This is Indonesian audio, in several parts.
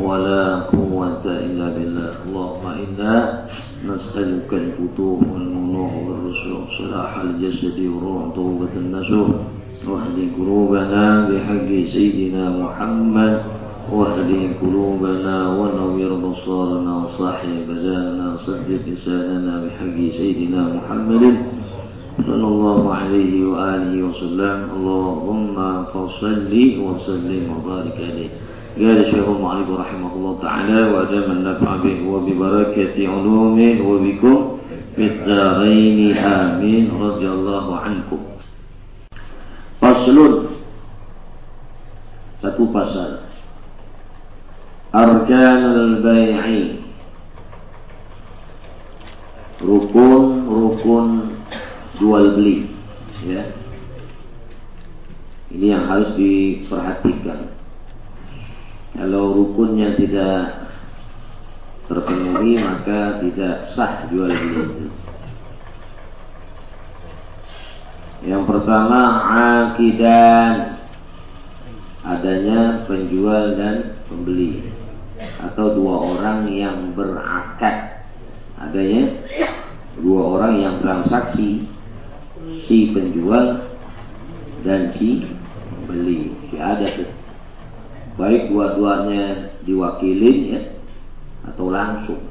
ولا قوة إلا بالله. اللهم إنا نسألك الفتوح والمنوح والرسوخ صلاح الجسد والروح توبة النسوح واهد قلوبنا بحق سيدنا محمد واهد قلوبنا ونوّر بصارنا وصاحب بداننا صدق لساننا بحق سيدنا محمد صلى الله عليه وآله وسلم. اللهم فصل وسلم وبارك عليه. قال الشيخ المعلم رحمه الله تعالى وأدام النفع به وببركة علومه وبكم في الدارين آمين رضي الله عنكم فصل satu pasal Arkanul Bai'i Rukun-rukun jual beli ya. Ini yang harus diperhatikan kalau rukunnya tidak terpenuhi maka tidak sah jual beli. Itu. Yang pertama akidan. Adanya penjual dan pembeli. Atau dua orang yang berakad adanya dua orang yang transaksi. Si penjual dan si pembeli. Si ada tuh baik dua-duanya diwakilin ya atau langsung.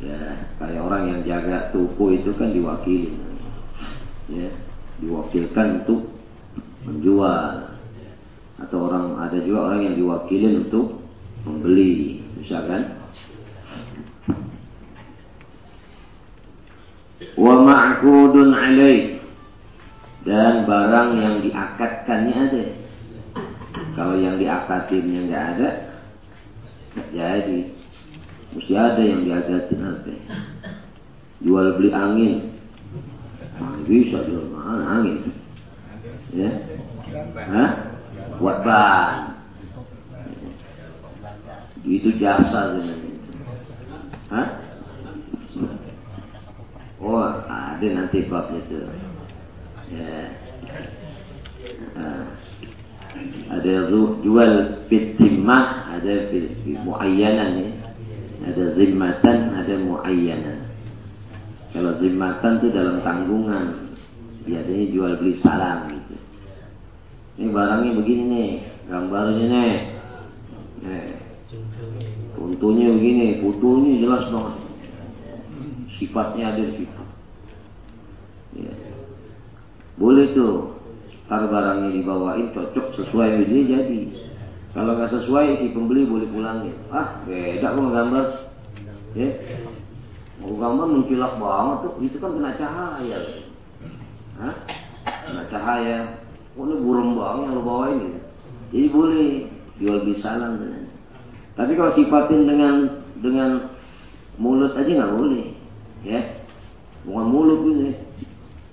Ya kayak orang yang jaga toko itu kan diwakilin ya diwakilkan untuk menjual. Atau orang ada juga orang yang diwakilin untuk membeli misalkan. Wa ma'qudun alaih. Dan barang yang diakatkannya ada kalau yang diakatinnya nggak ada, nggak jadi. Mesti ada yang diakatin nanti. Jual beli angin. Nah, bisa jual mana angin. Ya. Hah? Buat ban. Itu jasa sebenarnya. Hah? Oh, ada nanti babnya itu. Ya. Nah ada jual fitimah ada muayyanan ya. Ada zimmatan ada muayyanan. Kalau zimmatan itu dalam tanggungan biasanya jual beli salam gitu. Ini barangnya begini nih gambarnya nih. Nih contohnya begini fotonya jelas banget sifatnya ada sifat. Ya. boleh tuh kalau barangnya dibawain cocok sesuai dengan dia jadi. Kalau nggak sesuai si pembeli boleh pulangin. Ah beda kok gambar. Ya. Mau gambar mencilak banget tuh. Itu kan kena cahaya. Hah? Kena cahaya. Oh ini burung banget yang lo bawain gitu. Jadi boleh jual dengan. Tapi kalau sifatin dengan dengan mulut aja nggak boleh. Ya. Bukan mulut ini.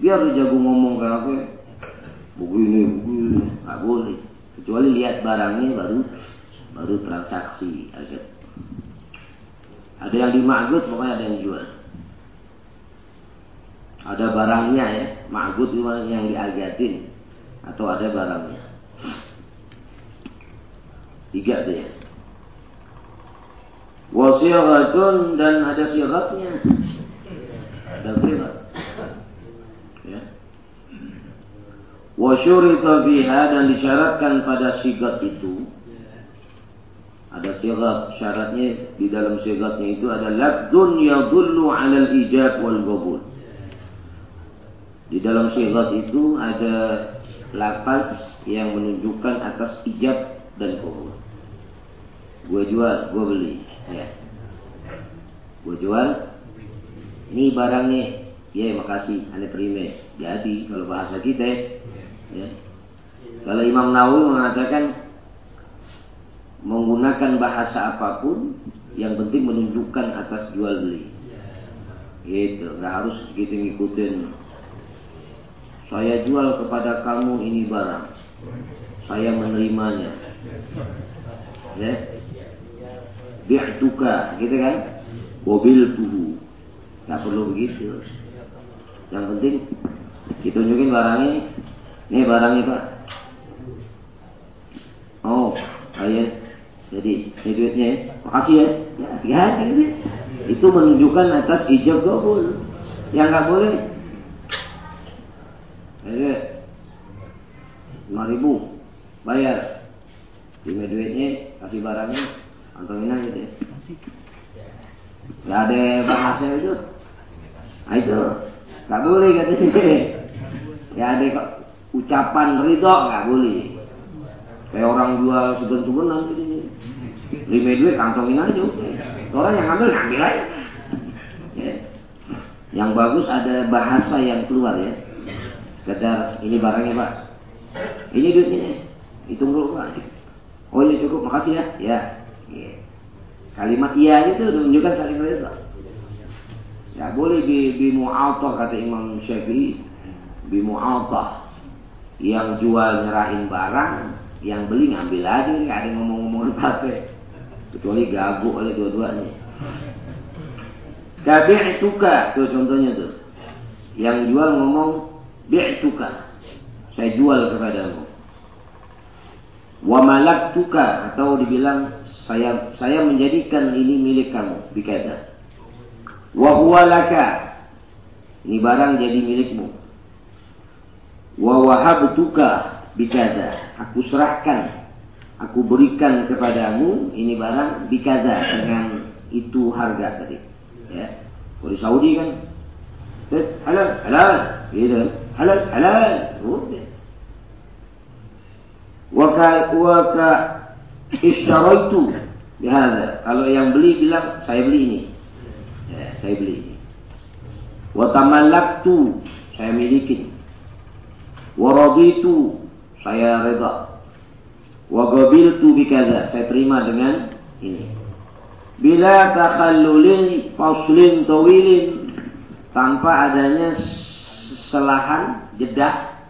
Biar jago ngomong kayak begini begini nggak boleh kecuali lihat barangnya baru baru transaksi agak ada yang dimagut pokoknya ada yang jual ada barangnya ya magut yang diagatin atau ada barangnya. Tiga tuh ya. Wasiatun dan ada siratnya. Ada sirat wa syurita biha dan disyaratkan pada sigat itu. Ada sigat syaratnya di dalam sigatnya itu ada lafdun yadullu 'ala al-ijab wal qabul di dalam sigat itu ada lafaz yang menunjukkan atas ijab dan qabul gue jual gue beli. Ya. Gue jual. Ini barangnya. Ya makasih. Anda terima. Jadi kalau bahasa kita Ya. Kalau Imam Nawawi mengatakan menggunakan bahasa apa pun yang penting menunjukkan atas jual beli. Gitu, nggak harus gitu ngikutin. Saya jual kepada kamu ini barang, saya menerimanya. Ya, bi'tuka, gitu kan? Mobil tuhu, nggak perlu begitu. Yang penting ditunjukin barangnya, ini barangnya pak. Oh, ayat jadi ini duitnya ya. Makasih ya. Ya, tiga hari Itu menunjukkan atas ijab gobul. Yang nggak boleh. Jadi lima ribu bayar. Terima duitnya, kasih barangnya, antongin aja deh. Gak ada bahasa itu. Nah itu nggak boleh katanya. Ya ada ucapan ridho nggak boleh. Kayak orang jual sebentar-sebentar gitu. Lima duit kantongin aja orang yang ngambil ngambil aja. Ya. yang bagus ada bahasa yang keluar ya. Sekedar ini barangnya pak. Ini duitnya hitung dulu pak. Oh ini iya, cukup. Makasih ya. Ya, ya. kalimat iya itu menunjukkan saling reda ya boleh bi mu'atah kata Imam Syafi'i. Mu'atah yang jual nyerahin barang yang beli ngambil aja nggak ada ngomong-ngomong apa kecuali gabuk oleh dua-duanya. Kabi'tuka itu contohnya tuh. Yang jual ngomong bi'tuka. Saya jual kepadamu. Wa malaktuka atau dibilang saya saya menjadikan ini milik kamu bikada. Wa huwa laka. Ini barang jadi milikmu. Wa wahabtuka bikada. Aku serahkan. Aku berikan kepadamu ini barang bikaza dengan itu harga tadi. Ya. Kalau di Saudi kan halal halal. Gitu halal halal. Udah. Waka waka isyaraitu bihada kalau yang beli bilang saya beli ini. Ya, saya beli ini. Wa tamallaktu saya miliki wa raditu saya reda Wa tu bikaza. Saya terima dengan ini. Bila takhallulin faslin tawilin tanpa adanya selahan jeda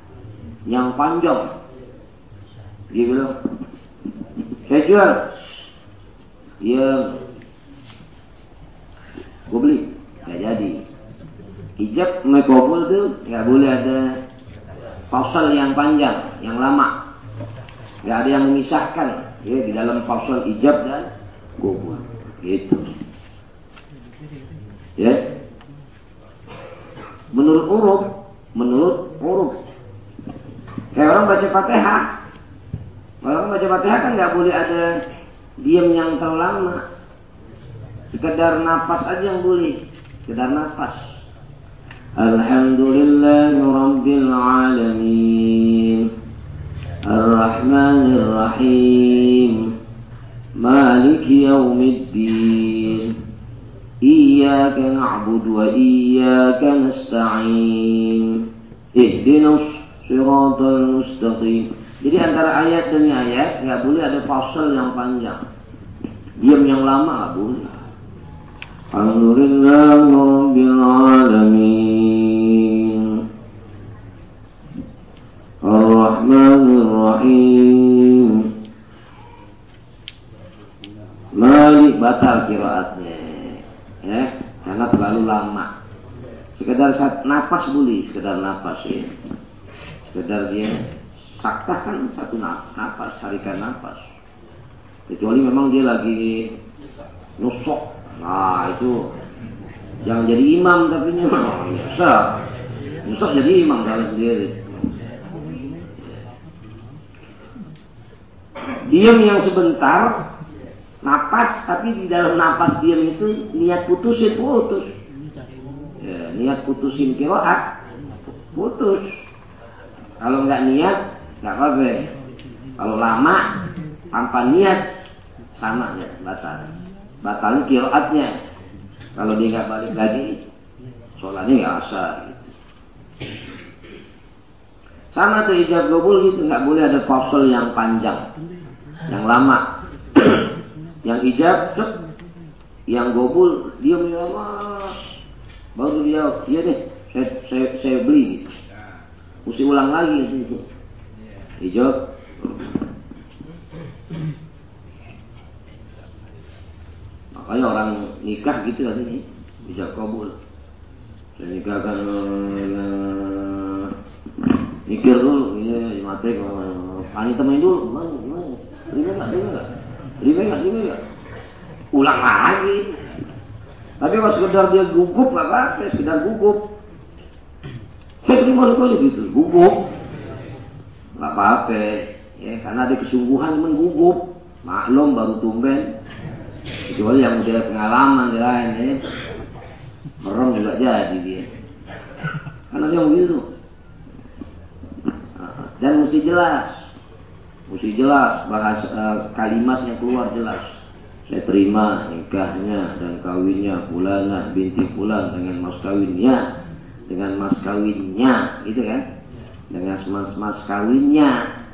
yang panjang. Dia bilang, saya jual. Dia, gue beli. Gak jadi. Ijab mekobul tuh nggak boleh ada fasal yang panjang, yang lama. Gak ada yang memisahkan ya di dalam pasal ijab dan kubur. Gitu. Ya. Menurut uruf, menurut uruf. Kayak orang baca Fatihah. Orang baca Fatihah kan nggak boleh ada diam yang terlalu lama. Sekedar nafas aja yang boleh. Sekedar nafas. Alhamdulillah Rabbil Alamin. الرحمن الرحيم مالك يوم الدين إياك نعبد وإياك نستعين اهدنا الصراط المستقيم Jadi antara ayat demi ayat nggak boleh ada fasal yang panjang. Diam yang lama nggak boleh. Alhamdulillah Rabbil Alamin. الرحمن الرحيم Malik batal kiraatnya ya karena terlalu lama sekedar saat nafas boleh sekedar nafas ya sekedar dia saktah kan satu nafas tarikan nafas kecuali memang dia lagi nusuk nah itu jangan jadi imam tapi nusuk nusuk jadi imam kalau sendiri Diam yang sebentar, napas, tapi di dalam napas diam itu niat putusin putus. Ya, niat putusin kiroat, putus. Kalau nggak niat, nggak apa-apa. Kalau lama, tanpa niat, sama ya, batal. Batal kiroatnya. Kalau dia nggak balik lagi, sholatnya nggak asal. Sama tuh ijab gobul gitu, nggak boleh ada fasal yang panjang yang lama. Yang ijab cek yang gobul dia lama baru dia iya deh saya saya, saya beli. Mesti ulang lagi itu hijau makanya orang nikah gitu kan ini bisa kabul. Saya nikahkan uh, mikir dulu ini mati kalau temen dulu gimana gimana terima nggak terima nggak terima nggak terima nggak ulang lagi. Tapi kalau sekedar dia gugup nggak apa-apa sekedar gugup. Saya terima dulu gitu gugup. Nggak apa-apa. Ya karena ada kesungguhan menggugup. Maklum baru tumben. Kecuali yang udah pengalaman di lain ya. Merem juga jadi dia. Karena dia begitu. Dan mesti jelas mesti jelas bahas uh, kalimat yang keluar jelas. Saya terima nikahnya dan kawinnya fulana binti fulan dengan mas kawinnya dengan mas kawinnya gitu kan? Dengan mas mas kawinnya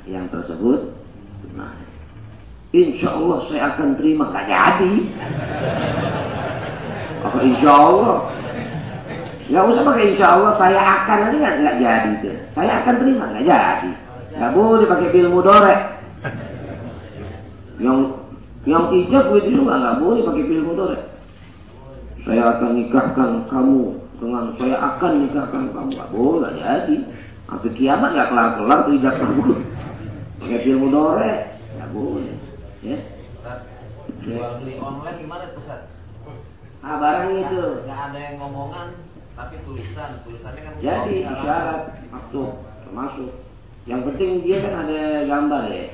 yang tersebut. Nah insya Allah saya akan terima. Gak jadi. Apa insya Allah nggak usah pakai insya Allah saya akan. Nanti nggak jadi saya akan terima. Nggak jadi nggak boleh pakai ilmu dorek. Yang yang ijab begitu juga nggak boleh pakai ilmu dorek. Saya akan nikahkan kamu dengan saya akan nikahkan kamu. Nggak boleh jadi. Sampai kiamat nggak kelar kelar tuh ijab kamu. Pakai ilmu dore nggak boleh. Ya? Jual beli online gimana tuh Sat? ah barang itu. nggak ada yang ngomongan tapi tulisan. Tulisannya kan jadi isyarat maksud termasuk yang penting dia kan ada gambar ya.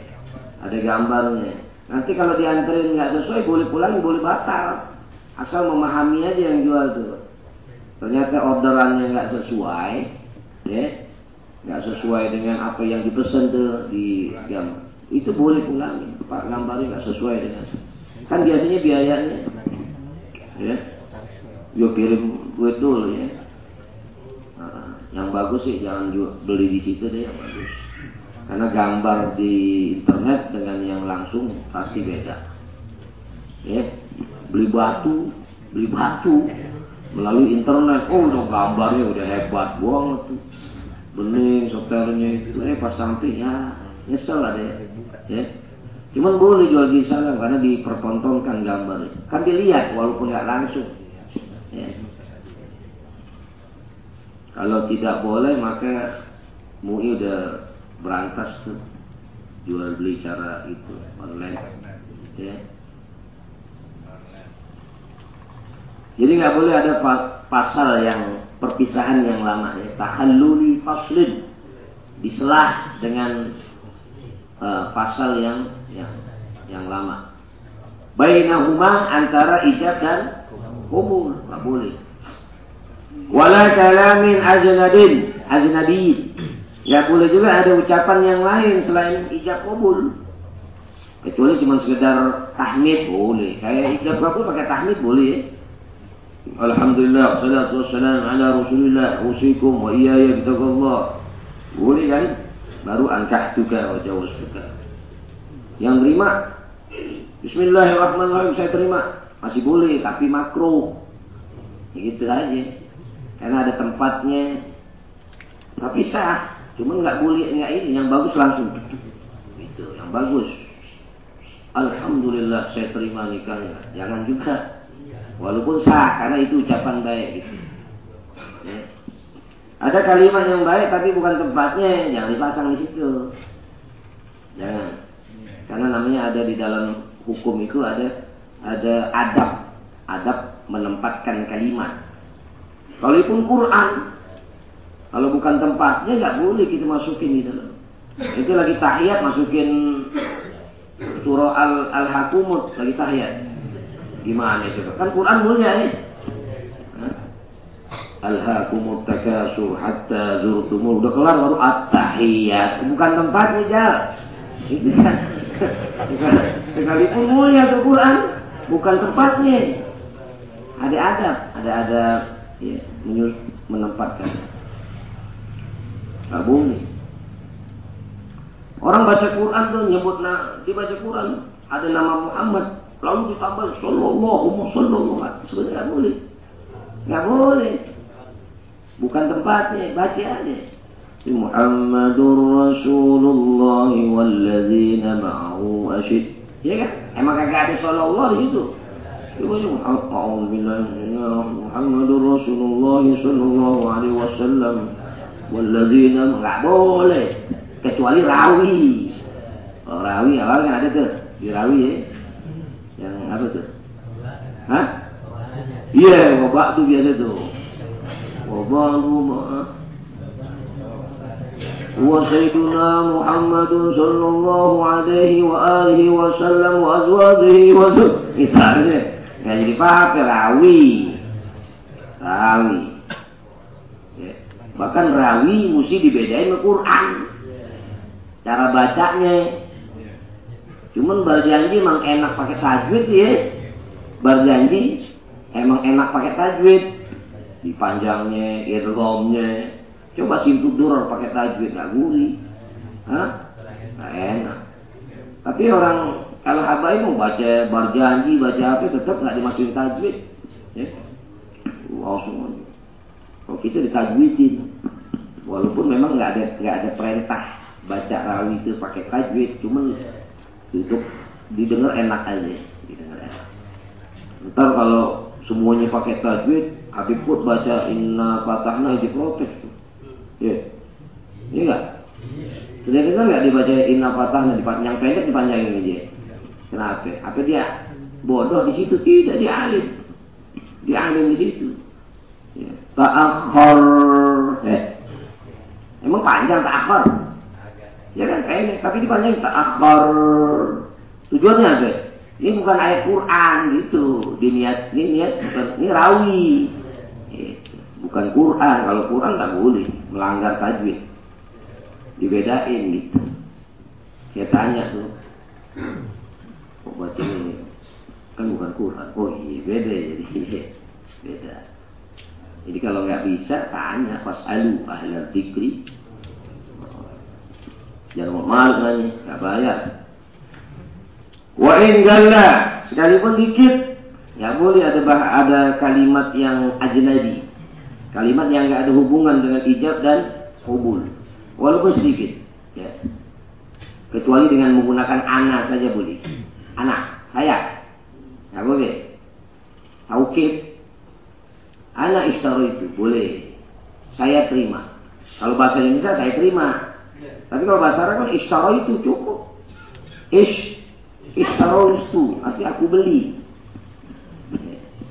Ada gambarnya. Nanti kalau dianterin nggak sesuai boleh pulang boleh batal. Asal memahami aja yang jual tuh. Ternyata orderannya nggak sesuai ya. Nggak sesuai dengan apa yang dipesan tuh di gambar itu boleh pulang pak. Gambarnya nggak sesuai dengan. Kan biasanya biayanya ya. Yo kirim duit dulu ya. Nah, yang bagus sih jangan beli di situ deh yang bagus karena gambar di internet dengan yang langsung pasti beda ya beli batu beli batu melalui internet oh udah gambarnya udah hebat banget tuh bening soternya itu eh pas sampai ya nyesel ada ya, ya. Cuman boleh jual di sana karena dipertontonkan gambar. Kan dilihat walaupun nggak langsung. Ya. Kalau tidak boleh maka MUI udah berantas tuh jual beli cara itu online. Ya. Jadi nggak boleh ada pasal yang perpisahan yang lama ya. Tahalluli faslin diselah dengan uh, pasal yang yang yang lama. Bainahuma antara ijab dan kubur, nggak boleh. Wala kalamin ajnabin, ajnabi. Ya boleh juga ada ucapan yang lain selain ijab kubur. Kecuali cuma sekedar tahmid boleh. Kayak ijab kabul pakai tahmid boleh ya. Alhamdulillah, salatu wassalam ala rasulillah, usikum wa iyaya bitaqallah. Boleh kan? Baru angkah juga wa juga. Yang terima Bismillahirrahmanirrahim saya terima masih boleh tapi makro gitu aja karena ada tempatnya. Tapi sah cuma nggak boleh nggak ini. Yang bagus langsung. Itu yang bagus. Alhamdulillah saya terima nikahnya. Jangan juga. Walaupun sah karena itu ucapan baik gitu. Ya. ada kalimat yang baik tapi bukan tempatnya. Jangan dipasang di situ. Jangan. Karena namanya ada di dalam hukum itu ada ada adab, adab menempatkan kalimat. Kalau pun Quran, kalau bukan tempatnya nggak boleh kita masukin di dalam. Itu lagi tahiyat masukin surah al al hakumut lagi tahiyat. Gimana itu? Kan Quran mulia ya. Al-hakumut takasur hatta zurtumul. Udah kelar baru at-tahiyat. Bukan tempatnya, Jal. Itu kan Sekalipun mulia Al-Quran, bukan tempatnya. Ada adab, ada adab ya, menempatkan. Gak boleh. Orang baca Quran tuh nyebut nah, dia baca Quran ada nama Muhammad lalu ditambah sallallahu sallallahu sebenarnya nggak boleh. Nggak boleh. Bukan tempatnya baca aja. Muhammadur Rasulullah walladzina ma'ahu asyid. Ya kan? Emang kagak ada sallallahu di situ Muhammadur Rasulullah sallallahu alaihi wasallam walladzina nggak boleh kecuali rawi oh, rawi awal kan ada tuh di rawi ya yang apa tuh hah iya yeah, wabak tuh biasa tuh wabak tuh وسيدنا محمد صلى الله عليه وآله وسلم وأزواجه وزوجه nggak jadi pakai rawi. Rawi. Ya. bahkan rawi mesti dibedain dengan Quran. Cara bacanya. Cuman berjanji emang enak pakai tajwid ya. Berjanji emang enak pakai tajwid. Dipanjangnya idghamnya coba simpul duror pakai tajwid nggak gurih. Hah? nggak enak. Tapi orang kalau habaib mau baca berjanji baca apa tetap nggak dimasukin tajwid. Ya. Langsung kalau kita ditajwidin walaupun memang nggak ada nggak ada perintah baca rawi itu pakai tajwid cuman untuk didengar enak aja didengar enak. Ntar kalau semuanya pakai tajwid Habib pun baca inna fatahna diprotes tuh ya. Iya enggak sudah dengar nggak dibaca inna fatahna yang pendek dipanjangin aja Kenapa? Apa dia bodoh di situ? Tidak, dia alim. Dia alim di situ. Ya. Ta'akhir. Eh. Emang panjang ta'akhir? Ya kan pendek, tapi dipanjang ta'akhir. Tujuannya apa? Ini bukan ayat Quran gitu. Diniat, ini niat bukan ini rawi. Gitu. Bukan Quran. Kalau Quran nggak boleh melanggar tajwid. Dibedain gitu. Saya tanya tuh kok ini kan bukan Quran. Oh iya beda jadi beda. Jadi kalau nggak bisa tanya. Pas alu ahli dikri jangan mau malu nanya nggak bayar. Wa galla sekalipun dikit. Nggak boleh ada bah ada kalimat yang ajnabi. Kalimat yang nggak ada hubungan dengan ijab dan hubul walaupun sedikit ya. Kecuali dengan menggunakan ana saja boleh anak saya. Nggak boleh. Taukid. Anak istaro itu boleh. Saya terima. Kalau bahasa Indonesia saya terima. Tapi kalau bahasa Arab kan istaro itu cukup. Ish istaro itu. Arti aku beli.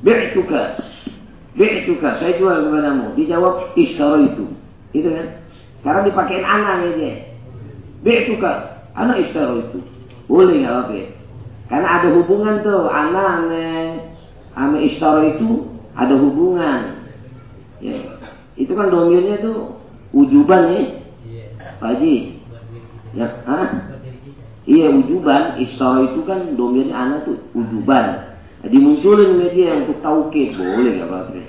Bi'tuka. Bi'tuka. Saya jual kepadamu. Dijawab istaro itu. Itu kan? Karena dipakai anak ya bi'tuka. Anak istaro itu. Boleh nggak apa karena ada hubungan tuh anak ame ame istara itu ada hubungan. Ya. Itu kan domirnya tuh ujuban ya. Pak Haji. Ya, Hah? Iya ujuban, istara itu kan domirnya anak tuh ujuban. Nah, dimunculin media untuk tauke boleh nggak apa-apa.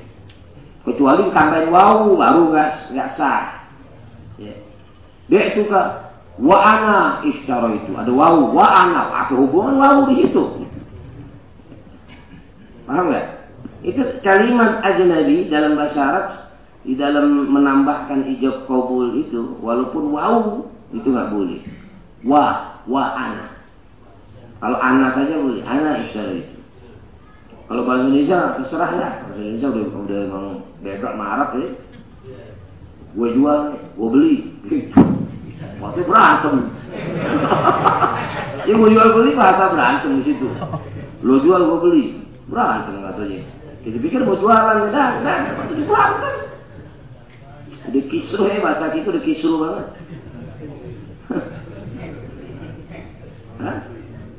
Kecuali tambahin wow baru nggak nggak sah. Ya. Dia itu kak Wa ana istara itu. Ada wawu. Wa ana. Apa hubungan wawu di situ? Paham nggak? Itu kalimat ajnabi dalam bahasa Arab di dalam menambahkan ijab kabul itu walaupun wawu itu nggak boleh. Wa wa ana. Kalau ana saja boleh. Ana istara itu. Kalau bahasa Indonesia terserah ya. Bahasa Indonesia udah udah emang bebas marah ya. Gue jual, gue beli. Waktu berantem. ya mau jual beli bahasa berantem di situ. Lo jual gue beli. Berantem katanya. Kita pikir mau jualan, dah, dah, itu berantem. Udah kisruh ya bahasa kita udah kisruh banget. Hah?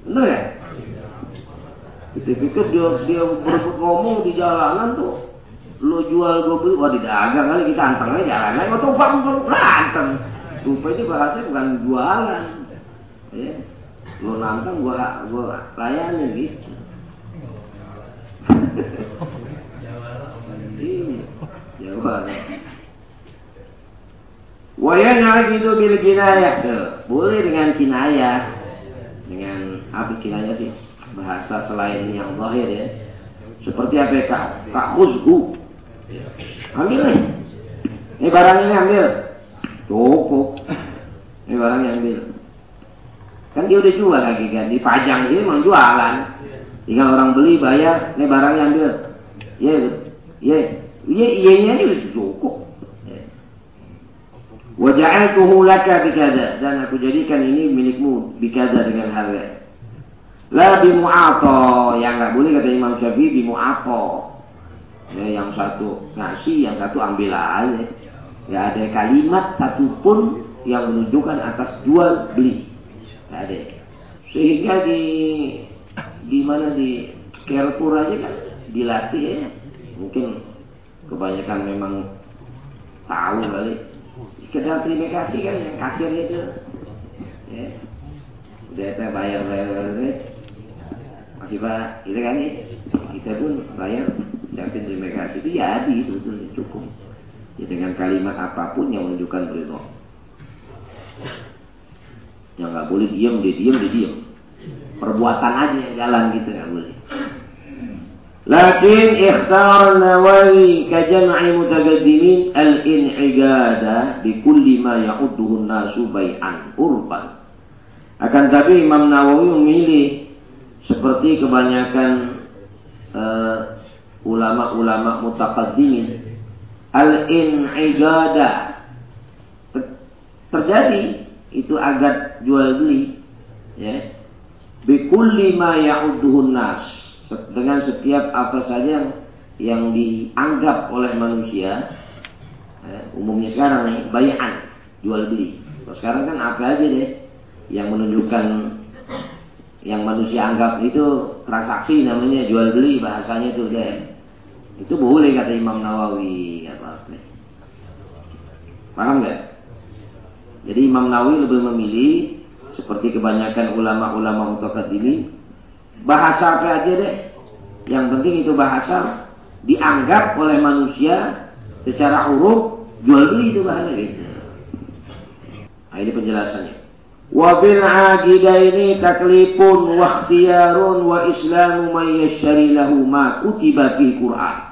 Bener ya? Kita pikir dia dia berebut ngomong di jalanan tuh lo jual gue beli wah di dagang kali kita anteng aja jalanan mau tuh berantem Rupa itu bahasa bukan jualan. Ya. Lo nantang gua gua layani gitu. Iya, jawab. Wayang itu bil kinayah. Boleh dengan kinayah. Dengan apa kinayah sih? bahasa selain yang zahir ya. Seperti apa ya, kak? Kak. Ambil nih. Ini barang ini ambil. Cukup. Ini barang yang ambil. Kan dia udah jual lagi kan. Dipajang dia mau jualan. Tinggal orang beli bayar. Ini barangnya ambil. Iya, iya. Iya, iya, iya, udah cukup. Waja'altuhu laka bikada dan aku jadikan ini milikmu bikada dengan harga. La bimu'ato yang nggak boleh kata Imam Syafi'i bimu'ato. Ya, yang satu ngasih, yang satu ambil aja. Ya ada kalimat satupun yang menunjukkan atas jual beli. Gak ada. Sehingga di di mana di Carrefour aja kan dilatih ya. Mungkin kebanyakan memang tahu kali. Sekedar terima kasih kan yang kasir itu. Ya. Udah kita bayar bayar bayar masih pak kita kan kita pun bayar ucapin terima kasih. Itu jadi sebetulnya cukup ya, dengan kalimat apa pun yang menunjukkan ridho. Yang nggak boleh diam dia diam dia diam. Perbuatan aja yang jalan gitu nggak boleh. Lakin ikhtar nawawi kajam'i mutagaddimin al-in'igada bi kulli ma ya'udduhu nasu bai'an urban. Akan tapi Imam Nawawi memilih seperti kebanyakan eh, ulama-ulama uh, ulama -ulama mutaqaddimin al-in'igada terjadi itu agar jual beli ya. Bikulli ma ya'udduhun nas. Dengan setiap apa saja yang, yang dianggap oleh manusia eh, umumnya sekarang nih bayan jual beli. Sekarang kan apa aja deh yang menunjukkan yang manusia anggap itu transaksi namanya jual beli bahasanya itu deh itu boleh kata Imam Nawawi apa apa paham nggak jadi Imam Nawawi lebih memilih seperti kebanyakan ulama-ulama ini bahasa apa aja deh. Yang penting itu bahasa dianggap oleh manusia secara huruf jual beli itu bahasa gitu. Nah, ini penjelasannya. Wa bil ini taklifun wa ikhtiyarun wa islamu man yashari lahu ma kutiba fi Qur'an.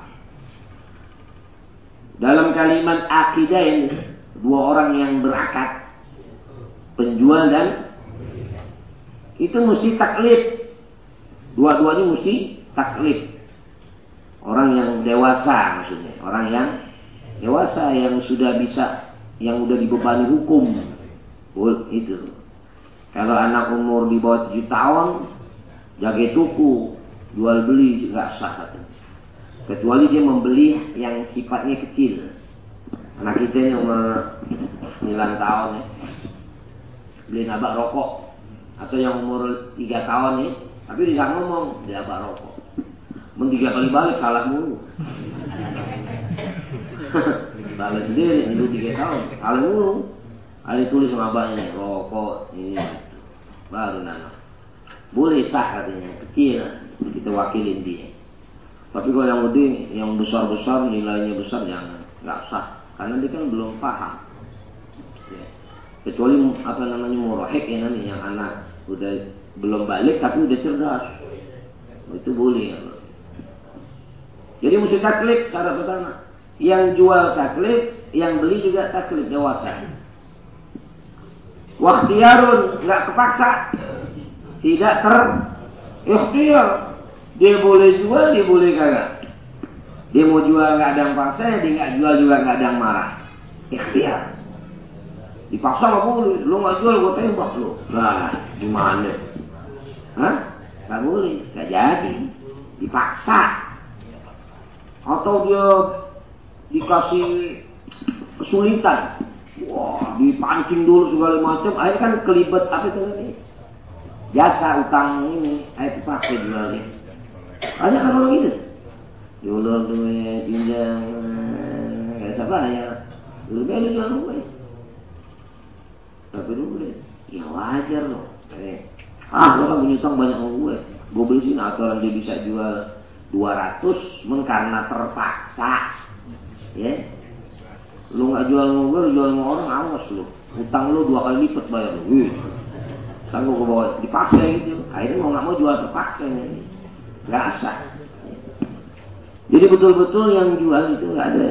Dalam kalimat akidah ini dua orang yang berakad penjual dan itu mesti taklif Dua-duanya mesti taklif. Orang yang dewasa maksudnya. Orang yang dewasa yang sudah bisa, yang sudah dibebani hukum. Itu. Kalau anak umur di bawah tujuh tahun, jaga tuku, jual beli nggak sah. Kecuali dia membeli yang sifatnya kecil. Anak kita yang umur 9 tahun ya, beli nabak rokok. Atau yang umur 3 tahun ya, tapi dia ngomong, dia rokok. Mentiga kali balik salah mulu. Balik sendiri, itu tiga tahun. Salah mulu. Ali tulis sama abahnya, rokok ini. Baru nana. Boleh sah katanya, kecil. Kita wakilin dia. Tapi kalau yang gede, yang besar-besar, nilainya besar, jangan. Nggak sah. Karena dia kan belum paham. Ya. Kecuali apa namanya murahik ya nanti yang anak udah belum balik tapi udah cerdas itu boleh ya jadi mesti taklif cara pertama yang jual taklif yang beli juga taklif dewasa waktiarun nggak kepaksa tidak ter ikhtiar dia boleh jual dia boleh kagak dia mau jual nggak ada yang paksa dia nggak jual juga nggak ada yang marah ikhtiar dipaksa nggak boleh lu nggak jual gue tembak lu nah gimana Hah? Gak boleh, gak jadi. Dipaksa. Atau dia dikasih kesulitan. Wah, dipancing dulu segala macam. Akhirnya kan kelibet apa itu? Jasa utang ini, ayo dipakai jualnya. Ada kan orang gitu. Diulur duit, pinjam, kayak siapa ya? Lebih ada jual rumah. Tapi dulu ya wajar loh. Eh, ah lo kan punya banyak sama gue gue beli sini atau dia bisa jual 200 men karena terpaksa ya lu nggak jual sama gue lu jual sama orang awas lu utang lu dua kali lipat bayar lu Wih. Sanggup ke bawah, dipaksa gitu. Akhirnya mau nggak mau jual terpaksa ini. Nggak asah. Jadi betul-betul yang jual itu nggak ada.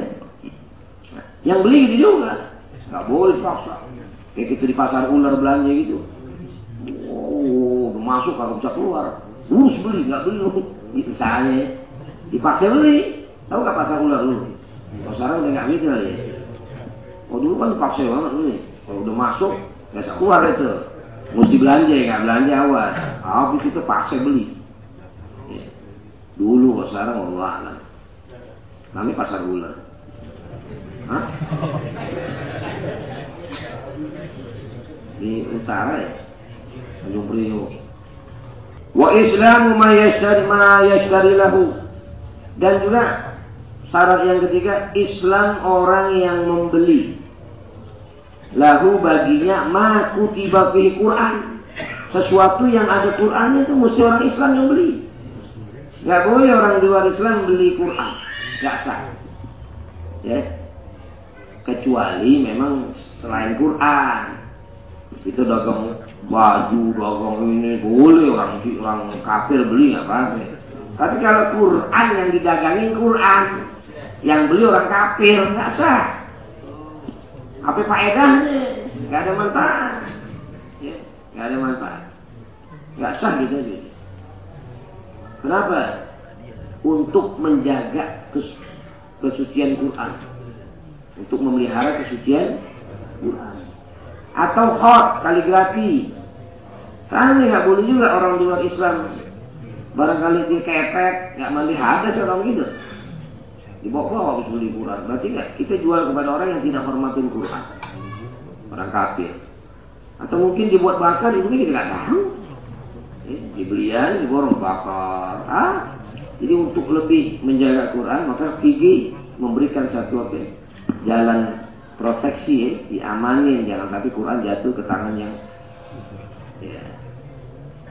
Yang beli gitu juga. Nggak boleh dipaksa. Kayak gitu di pasar ular belanja gitu. Oh, udah masuk kalau bisa keluar. Terus beli, nggak beli. Itu saya. Dipaksa beli. Tahu nggak pasar ular dulu? Kalau sekarang udah nggak gitu ya. Oh dulu kan dipaksa banget dulu. Kalau udah masuk, nggak bisa keluar itu. Mesti belanja, nggak belanja awal. Habis itu paksa beli. Dulu, kalau sekarang Allah alam. Kami pasar ular. Hah? Di utara ya? Tanjung Priok. Wa islamu ma yashtari ma yashtari lahu. Dan juga syarat yang ketiga Islam orang yang membeli lahu baginya ma kutiba fi Quran. Sesuatu yang ada Qurannya itu mesti orang Islam yang beli. Gak boleh orang di luar Islam beli Quran. Gak sah. Ya. Kecuali memang selain Quran. Itu dagang baju, dagang ini boleh orang orang kafir beli nggak apa-apa. Tapi kalau Quran yang didagangin Quran, yang beli orang kafir nggak sah. Apa faedahnya? Nggak ada manfaat. Ya, nggak ada manfaat. Nggak sah gitu aja. Kenapa? Untuk menjaga kes kesucian Quran. Untuk memelihara kesucian Quran atau hot kaligrafi. Kan nggak boleh juga orang di luar Islam. Barangkali dia kepet, nggak mandi hadas orang gitu. Dibawa-bawa habis beli Quran. Berarti nggak kita jual kepada orang yang tidak hormatin Quran. Orang kafir. Atau mungkin dibuat bakar, itu kita nggak tahu. Eh, dibelian, diborong bakar. Ah, jadi untuk lebih menjaga Quran, maka Figi memberikan satu apa? Jalan proteksi ya, diamanin jangan sampai Quran jatuh ke tangan yang ya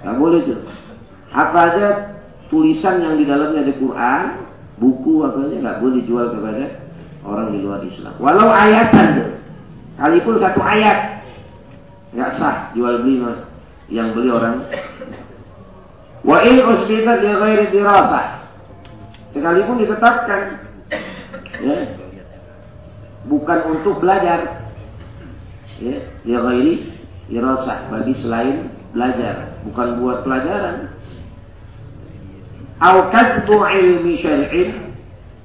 nggak boleh tuh apa aja tulisan yang di dalamnya ada Quran buku apa aja nggak boleh dijual kepada orang di luar Islam walau ayatan tuh kalipun satu ayat nggak sah jual beli mas yang beli orang wa in usbitat li ghairi dirasah sekalipun ditetapkan ya bukan untuk belajar. Ya, ya ghairi irasah bagi selain belajar, bukan buat pelajaran. Au kasbu ilmi syar'in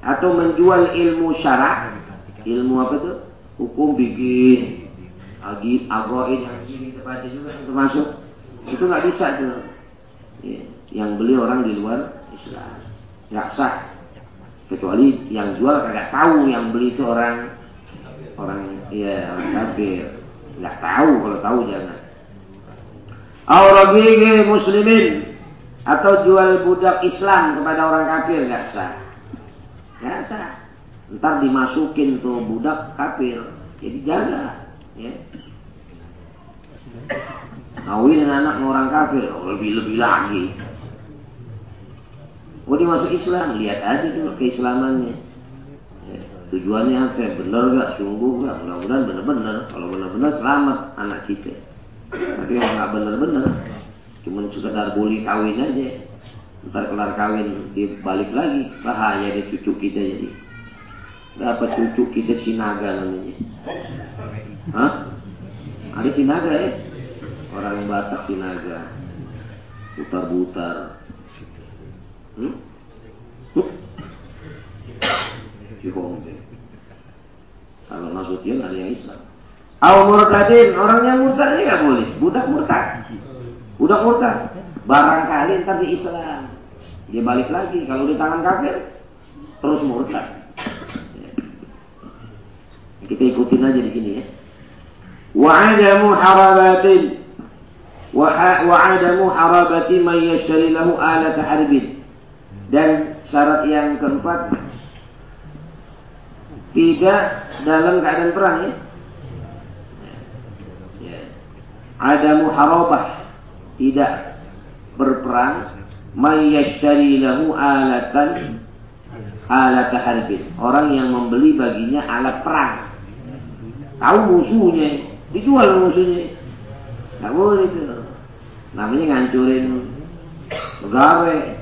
atau menjual ilmu syara' ilmu apa tuh? Hukum bikin agi agoin yang ini terbaca juga termasuk itu nggak bisa tuh. Ya, yang beli orang di luar Islam. Nggak sah. Kecuali yang jual kagak tahu yang beli itu orang orang ya orang kafir. Nggak tahu kalau tahu jangan. Aurabigi muslimin. Atau jual budak Islam kepada orang kafir nggak sah. Nggak sah. Ntar dimasukin tuh budak kafir. Jadi jaga ya kawin anak orang kafir oh, lebih lebih lagi Oh dimasuk Islam, lihat aja tuh keislamannya. Tujuannya apa? Benar gak? Sungguh gak? Mudah-mudahan benar-benar. Kalau benar-benar selamat anak kita. Tapi kalau nggak benar-benar, cuma sekedar boleh kawin aja. Ntar kelar kawin dibalik lagi, bahaya deh cucu kita jadi. Dapat cucu kita sinaga namanya. Hah? Ada sinaga ya? Orang Batak sinaga. Butar-butar. Hmm? Cihombe. Kalau maksudnya ada yang Islam. Al murtadin, orang yang murtad ini nggak boleh. Budak murtad. Budak murtad. Barangkali ntar di Islam. Dia balik lagi. Kalau di tangan kafir, terus murtad. Kita ikutin aja di sini ya. Wa'adamu harabatin. Wa'adamu harabati man yashtari lahu alat harbin. Dan syarat yang keempat tidak dalam keadaan perang ya. ya. Ada muharabah tidak berperang mayyashtari lahu alatan alat harbin orang yang membeli baginya alat perang tahu musuhnya dijual musuhnya nggak boleh itu Namanya ngancurin negara.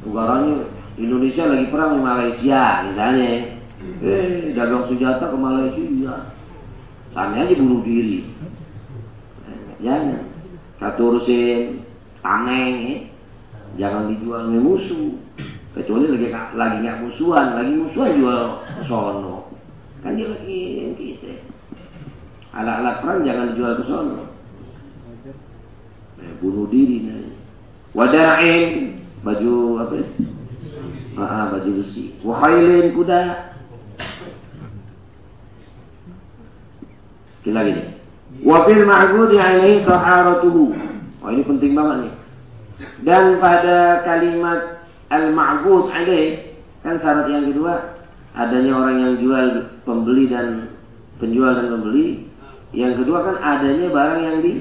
Negaranya Indonesia lagi perang di Malaysia misalnya. Eh, dagang senjata ke Malaysia. Sana aja bunuh diri. Jangan. Satu urusin tameng ya. Jangan dijual ke musuh. Kecuali lagi lagi nggak musuhan, lagi musuhan jual sono. Kan dia lagi yang kita. Alat-alat perang jangan dijual ke sono. Nah, bunuh diri. Wada'in baju apa? Ah, ah, baju besi. Wahailin kuda. Sekali lagi nih. Wafil ma'gudi alaihi taharatuhu. Oh ini penting banget nih. Dan pada kalimat al-ma'bud alaih kan syarat yang kedua adanya orang yang jual pembeli dan penjual dan pembeli yang kedua kan adanya barang yang di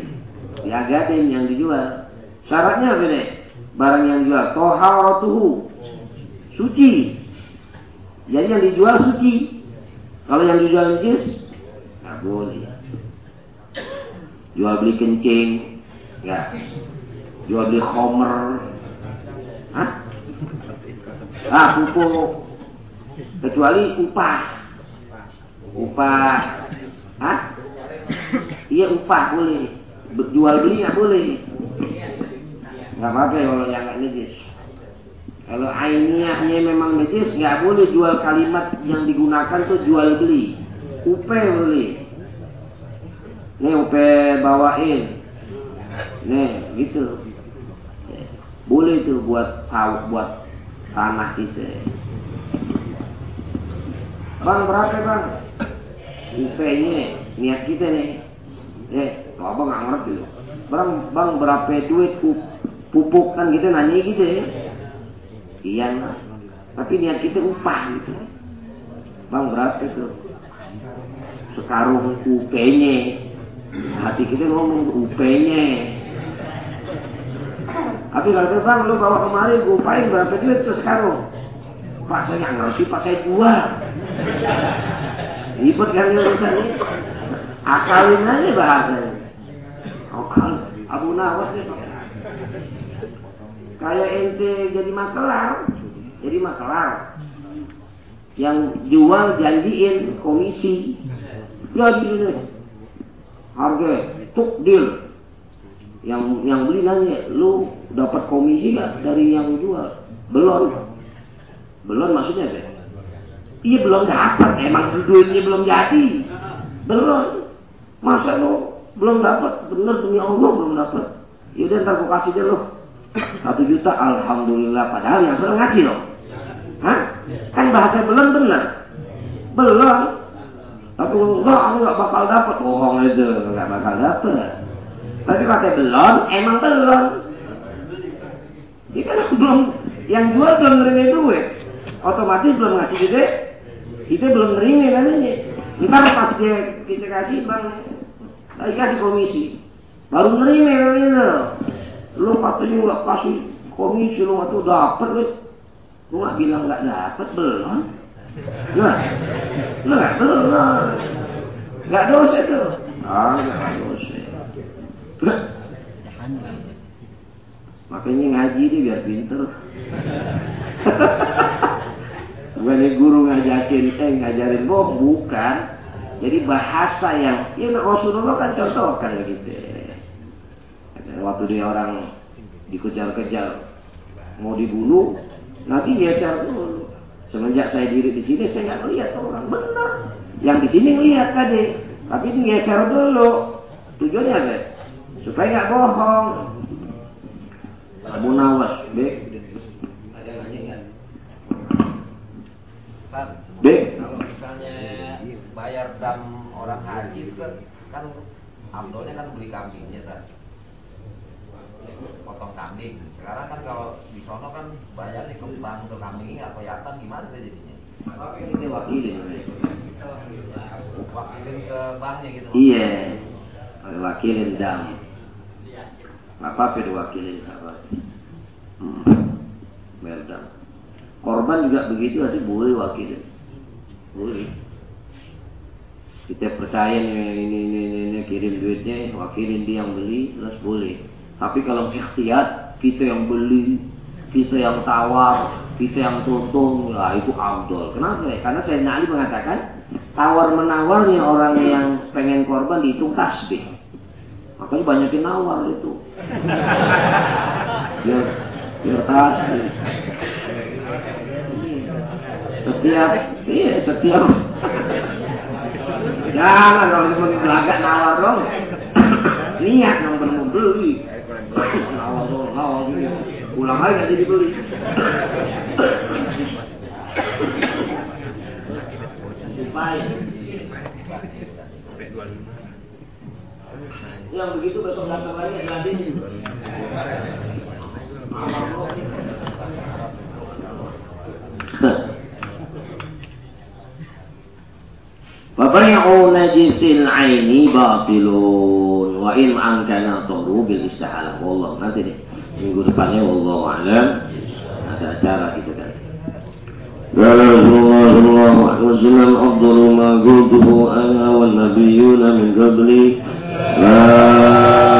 diagatin yang dijual syaratnya apa nih barang yang dijual toharatuhu suci jadi yang dijual suci kalau yang dijual najis nggak boleh jual beli kencing ya jual beli homer Hah? Ah, pupuk. Kecuali upah. Upah. Hah? Iya upah boleh. Jual beli nggak boleh. Nggak apa-apa ya kalau yang nggak najis. Kalau ainiahnya memang najis nggak boleh jual kalimat yang digunakan tuh jual beli. Upe boleh. Nih upe bawain. Nih gitu. Boleh tuh buat tahu buat tanah kita. Bang berapa bang? UP-nya niat kita nih. Eh, abang nggak ngerti loh. Bang, bang berapa duit pupuk kan kita nanya gitu ya. Iya lah. Tapi niat kita upah gitu. Bang berapa tuh? Sekarung UP-nya. Hati kita ngomong UP-nya. Tapi kalau bang lu bawa kemari gue upain berapa duit terus sekarang? Pak saya nggak ngerti, Pak saya jual. Ribet kan urusan ini. Akalin aja bahasanya. Nawas Pak. Kayak ente jadi makelar, jadi makelar. Yang jual janjiin komisi. Jadi harga tuk deal. Yang yang beli nanya lu dapat komisi gak dari yang jual? Belum. Belum maksudnya apa iya belum dapat. Emang duitnya belum jadi. Belum. Masa lu belum dapat. Bener demi Allah belum dapat. Yaudah ntar gue kasih deh lo satu juta alhamdulillah. Padahal yang sering ngasih loh. Hah? kan bahasa belum bener. Belum. Tapi enggak aku nggak bakal dapat. Bohong itu nggak bakal dapat. Tapi pakai belum, emang belum. Dia kan belum, yang jual belum nerima duit. Otomatis belum ngasih gede, kita belum nerima namanya. Ntar pas dia kita kasih bang, lagi kasih komisi, baru nerima namanya. Lu katanya nggak kasih komisi, lu nggak tuh dapet, lu. Nggak bilang nggak dapet belum. Nah, lu nggak belum. Nggak dosa tuh. Ah, nggak dosa. Makanya ngaji dia biar pinter. Bukan guru ngajakin, eh ngajarin boh, bukan. Jadi bahasa yang, ya Rasulullah kan contoh kan gitu. Waktu dia orang dikejar-kejar mau dibunuh, nanti geser dulu. Semenjak saya diri di sini, saya nggak melihat orang benar. Yang di sini melihat tadi, tapi ini geser dulu. Tujuannya apa? supaya nggak bohong. Abu Nawas, B. Ada yang nanya nggak? B. Kalau misalnya bayar dam orang haji itu kan, kan amdolnya kan beli kambingnya kan potong kambing sekarang kan kalau di sono kan bayar nih ke bank untuk kambingnya nggak kelihatan gimana sih jadinya Ini wakilin. wakilin ke banknya gitu Iya. Wakilin dam. Nggak apa-apa diwakilin apa. Hmm. Bayar dam. Korban juga begitu nanti boleh wakilin. Boleh. Kita percaya nih ini, ini, ini, ini, kirim duitnya, wakilin dia yang beli, terus boleh. Tapi kalau ikhtiar, kita yang beli, kita yang tawar, kita yang tutung, ya itu abdul. Kenapa? Karena saya Ali mengatakan, tawar menawarnya orang yang pengen korban dihitung tasbih. Makanya banyakin nawar itu. Biar, biar tasbih. Setiap, iya setiap. Jangan kalau cuma belagak nawar dong. Niat yang benar beli. Nawar dong, nawar gini. Pulang aja jadi beli. Yang begitu besok datang lagi nanti. Fabay'u najisil aini batilun wa in amkana tawru bil istihalah. Wallah nanti deh minggu depannya wallahu alam ada acara gitu kan. قال رسول الله صلى الله عليه وسلم أفضل ما قلته أنا والنبيون من قبلي لا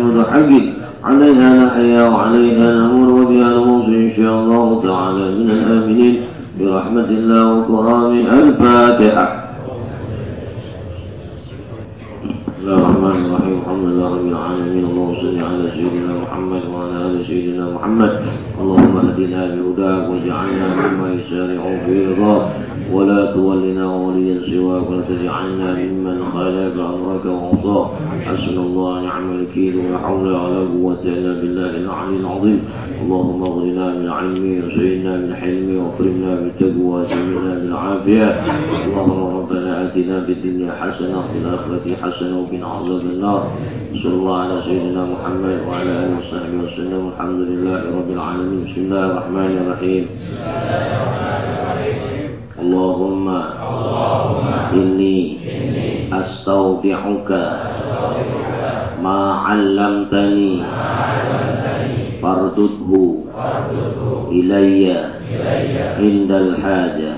حق عليها نحيا وعليها نموت وبها نموت إن شاء الله تعالى من الآمنين برحمة الله وكرامه الفاتحة. بسم الله الرحمن الرحيم. الحمد لله رب العالمين. اللهم صل على سيدنا محمد وعلى آل سيدنا محمد. اللهم اهدنا بهداك واجعلنا مما يسارع في رضاك. ولا تولنا وليا سواك ولا تجعلنا ممن خالف امرك وعصاك حسبنا الله نعم الوكيل ولا حول ولا قوة إلا بالله العلي العظيم. اللهم اغننا بالعلم وزينا بالحلم واكرمنا بالتقوى وزينا بالعافية. اللهم ربنا آتنا في الدنيا حسنة وفي الآخرة حسنة وقنا عذاب النار. صلى الله على سيدنا محمد وعلى آله وصحبه وسلم. والحمد لله رب العالمين. بسم الله الرحمن الرحيم. Allahumma, Allahumma inni, astaudi'uka ma 'allamtani fardudhu ilayya, ilayya indal haja.